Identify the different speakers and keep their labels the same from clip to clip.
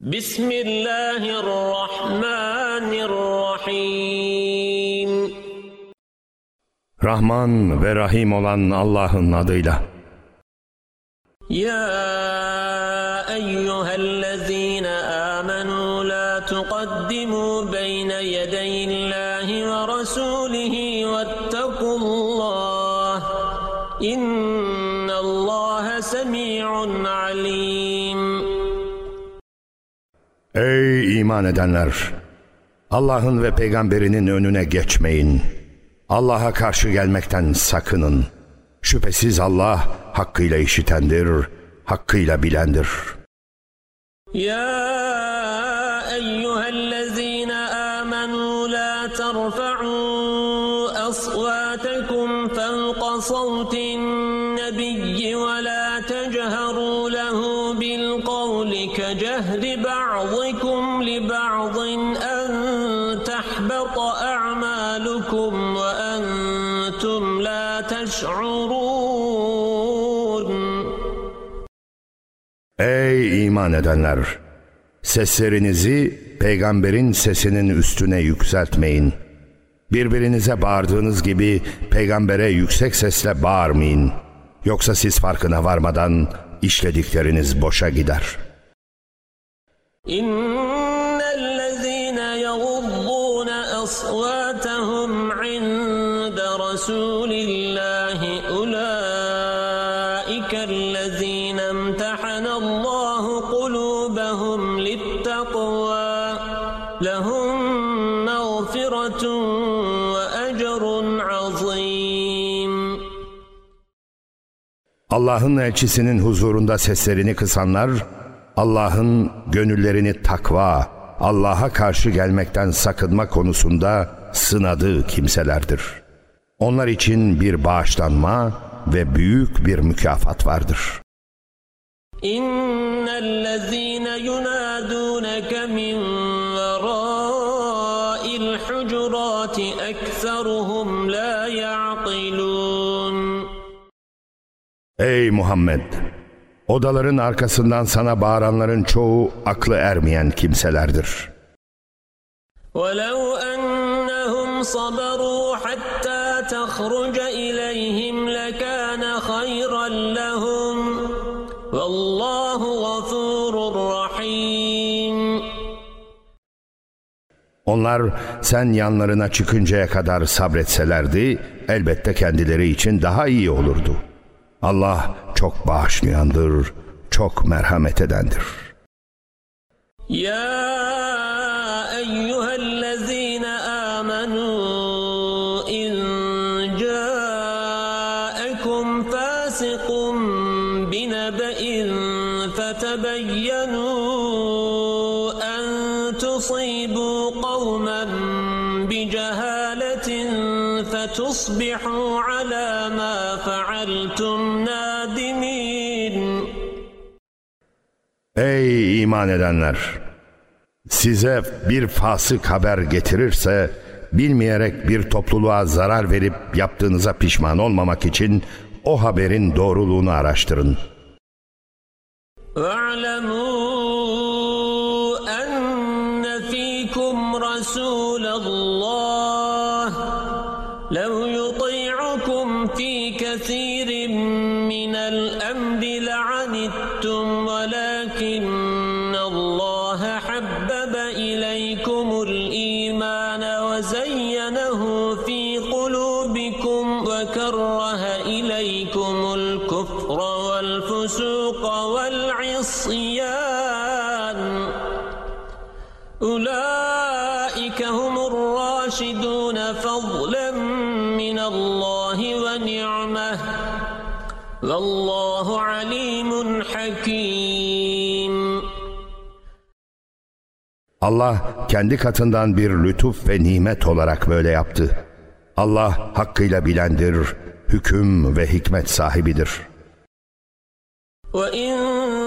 Speaker 1: بسم الله الرحمن الرحيم.
Speaker 2: رحمن ورحيم olan Allah'ın adıyla.
Speaker 1: يا أيها الذين آمنوا لا تقدموا بين يدي الله ورسوله واتقوا الله إن الله سميع عليم.
Speaker 2: Ey iman edenler! Allah'ın ve peygamberinin önüne geçmeyin. Allah'a karşı gelmekten sakının. Şüphesiz Allah hakkıyla işitendir, hakkıyla bilendir.
Speaker 1: Ya eyyühellezine amenu la terfa'u asvâtekum fevqa savtin nebiyyi ve la techeru lehu بالقول كجهر بعضكم لبعض أن تحبط أعمالكم وأنتم لا تشعرون
Speaker 2: Ey iman edenler! Seslerinizi peygamberin sesinin üstüne yükseltmeyin. Birbirinize bağırdığınız gibi peygambere yüksek sesle bağırmayın. Yoksa siz farkına varmadan işledikleriniz boşa gider.
Speaker 1: إن الذين يغضون أصواتهم عند رسول الله أولئك الذين امتحن الله قلوبهم للتقوى لهم مغفرة وأجر عظيم.
Speaker 2: Allah'ın elçisinin huzurunda seslerini kısanlar, Allah'ın gönüllerini takva, Allah'a karşı gelmekten sakınma konusunda sınadığı kimselerdir. Onlar için bir bağışlanma ve büyük bir mükafat vardır.
Speaker 1: İnnellezîne yunâdûneke min verâil hucurâti ekseruhum la ya'qilûn
Speaker 2: Ey Muhammed! Odaların arkasından sana bağıranların çoğu aklı ermeyen kimselerdir.
Speaker 1: ولو أنهم صبروا حتى تخرج إليهم لكان خيرا لهم والله غفور رحيم
Speaker 2: Onlar sen yanlarına çıkıncaya kadar sabretselerdi elbette kendileri için daha iyi olurdu. Allah çok bağışlayandır, çok merhamet edendir.
Speaker 1: يا على ما فعلتم نادمين
Speaker 2: Ey iman edenler! Size bir fasık haber getirirse bilmeyerek bir topluluğa zarar verip yaptığınıza pişman olmamak için o haberin doğruluğunu araştırın.
Speaker 1: واعلموا أن فيكم رسول الله لو والعصيان أولئك هم الراشدون فضلا من الله ونعمه والله عليم حكيم
Speaker 2: Allah kendi katından bir lütuf ve nimet olarak böyle yaptı. Allah hakkıyla bilendir, hüküm ve hikmet sahibidir.
Speaker 1: وإن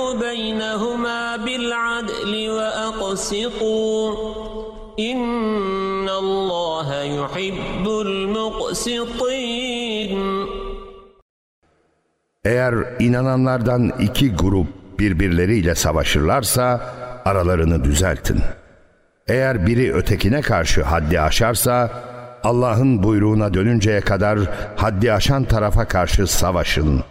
Speaker 1: وأقسطوا إن الله يحب المقسطين
Speaker 2: Eğer inananlardan iki grup birbirleriyle savaşırlarsa aralarını düzeltin. Eğer biri ötekine karşı haddi aşarsa Allah'ın buyruğuna dönünceye kadar haddi aşan tarafa karşı savaşın.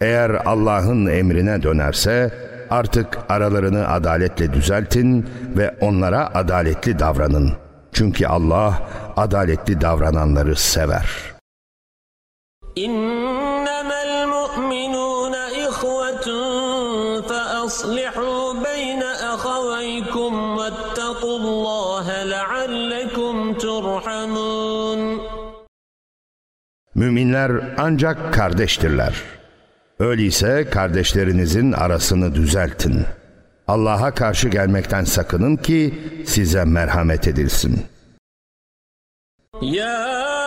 Speaker 2: Eğer Allah'ın emrine dönerse artık aralarını adaletle düzeltin ve onlara adaletli davranın. Çünkü Allah adaletli davrananları sever.
Speaker 1: İnnemel mu'minûne ihvetun fe aslihû beyne ahaveykum vettequllâhe leallekum turhamun.
Speaker 2: Müminler ancak kardeştirler. Öyleyse kardeşlerinizin arasını düzeltin. Allah'a karşı gelmekten sakının ki size merhamet edilsin.
Speaker 1: يا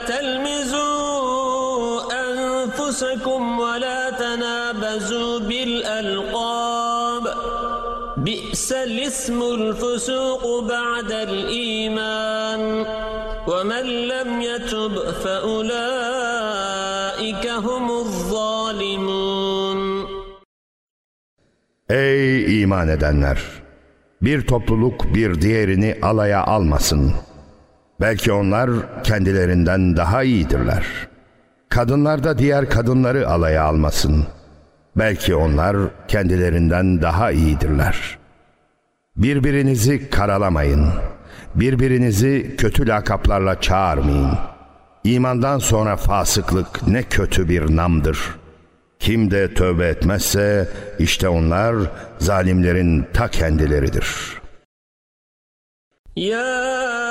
Speaker 1: تلمزوا أنفسكم ولا تنابزوا بالألقاب بئس الاسم الفسوق بعد الإيمان ومن لم يتب فأولئك هم الظالمون
Speaker 2: Ey iman edenler! Bir topluluk bir diğerini alaya almasın. Belki onlar kendilerinden daha iyidirler. Kadınlar da diğer kadınları alaya almasın. Belki onlar kendilerinden daha iyidirler. Birbirinizi karalamayın. Birbirinizi kötü lakaplarla çağırmayın. İmandan sonra fasıklık ne kötü bir namdır.'' Kim de tövbe etmezse işte onlar zalimlerin ta kendileridir.
Speaker 1: يا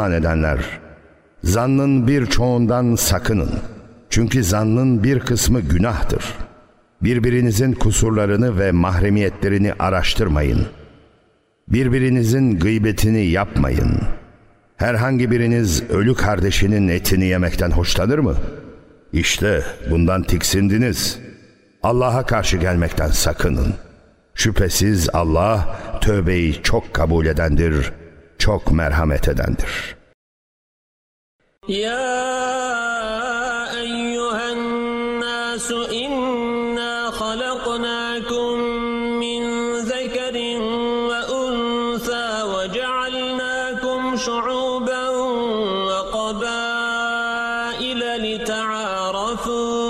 Speaker 2: iman edenler! Zannın birçoğundan sakının. Çünkü zannın bir kısmı günahtır. Birbirinizin kusurlarını ve mahremiyetlerini araştırmayın. Birbirinizin gıybetini yapmayın. Herhangi biriniz ölü kardeşinin etini yemekten hoşlanır mı? İşte bundan tiksindiniz. Allah'a karşı gelmekten sakının. Şüphesiz Allah tövbeyi çok kabul edendir, çok merhamet edendir.
Speaker 1: يا أيها الناس إنا خلقناكم من ذكر وأنثى وجعلناكم شعوبا وقبائل لتعارفوا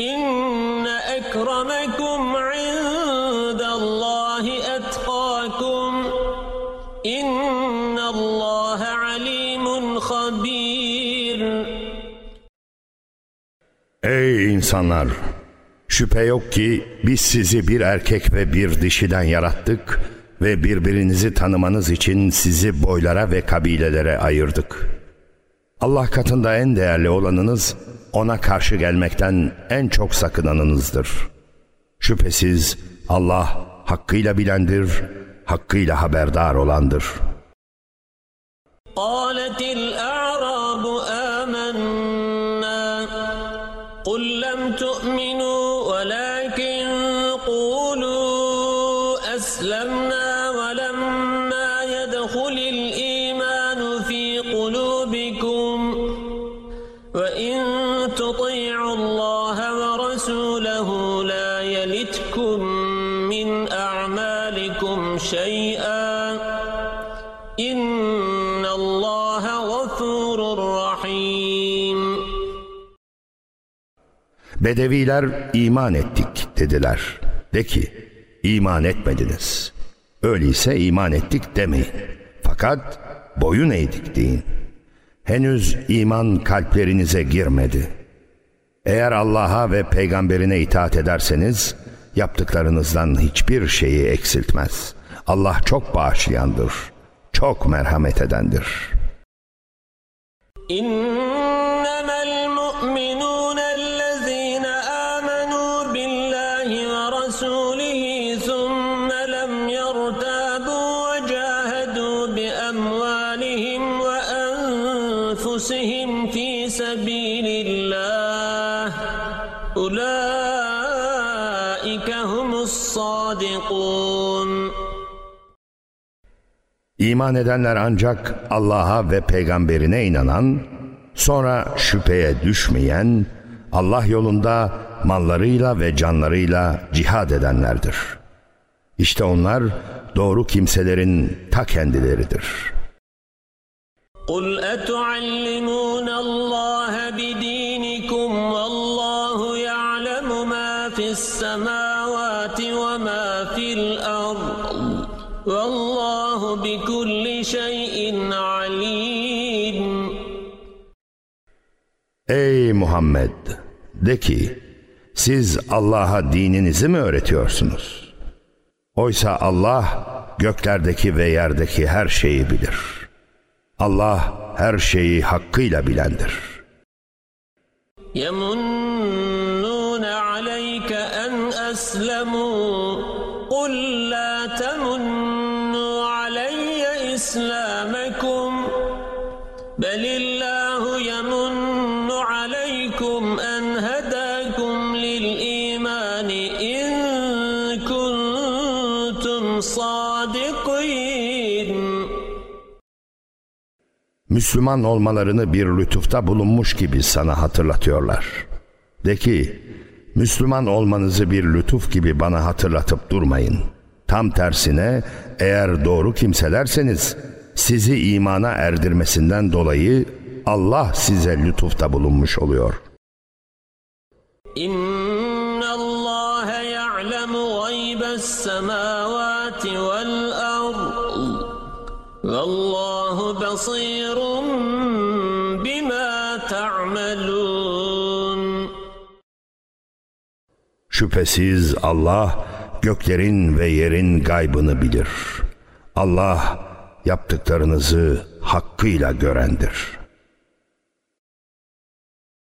Speaker 1: إن أكرمكم عند
Speaker 2: insanlar! Şüphe yok ki biz sizi bir erkek ve bir dişiden yarattık ve birbirinizi tanımanız için sizi boylara ve kabilelere ayırdık. Allah katında en değerli olanınız ona karşı gelmekten en çok sakınanınızdır. Şüphesiz Allah hakkıyla bilendir, hakkıyla haberdar olandır.''
Speaker 1: قالت ولما يدخل الإيمان في قلوبكم وإن تطيعوا الله ورسوله لا يلتكم من أعمالكم شيئا إن الله غفور رحيم
Speaker 2: Bedeviler iman ettik dediler. De ki iman etmediniz. Öyleyse iman ettik demeyin. Fakat boyun eğdik deyin. Henüz iman kalplerinize girmedi. Eğer Allah'a ve peygamberine itaat ederseniz yaptıklarınızdan hiçbir şeyi eksiltmez. Allah çok bağışlayandır, çok merhamet edendir.
Speaker 1: İn
Speaker 2: İman edenler ancak Allah'a ve peygamberine inanan, sonra şüpheye düşmeyen, Allah yolunda mallarıyla ve canlarıyla cihad edenlerdir. İşte onlar doğru kimselerin ta kendileridir.
Speaker 1: قل أتعلمون الله بدينكم والله يعلم ما في السماوات وما في الأرض والله بكل شيء عليم
Speaker 2: Ey Muhammed! De ki, siz Allah'a dininizi mi öğretiyorsunuz? Oysa Allah göklerdeki ve yerdeki her şeyi bilir. Allah her şeyi hakkıyla bilendir.
Speaker 1: يمنون عليك أن أسلموا
Speaker 2: Müslüman olmalarını bir lütufta bulunmuş gibi sana hatırlatıyorlar. De ki, Müslüman olmanızı bir lütuf gibi bana hatırlatıp durmayın. Tam tersine eğer doğru kimselerseniz sizi imana erdirmesinden dolayı Allah size lütufta bulunmuş oluyor.
Speaker 1: İnna Allah ya'lemu gaybes semavati vel ard Vallahu basirun bima ta'malun
Speaker 2: Şüphesiz Allah göklerin ve yerin gaybını bilir. Allah yaptıklarınızı hakkıyla görendir.''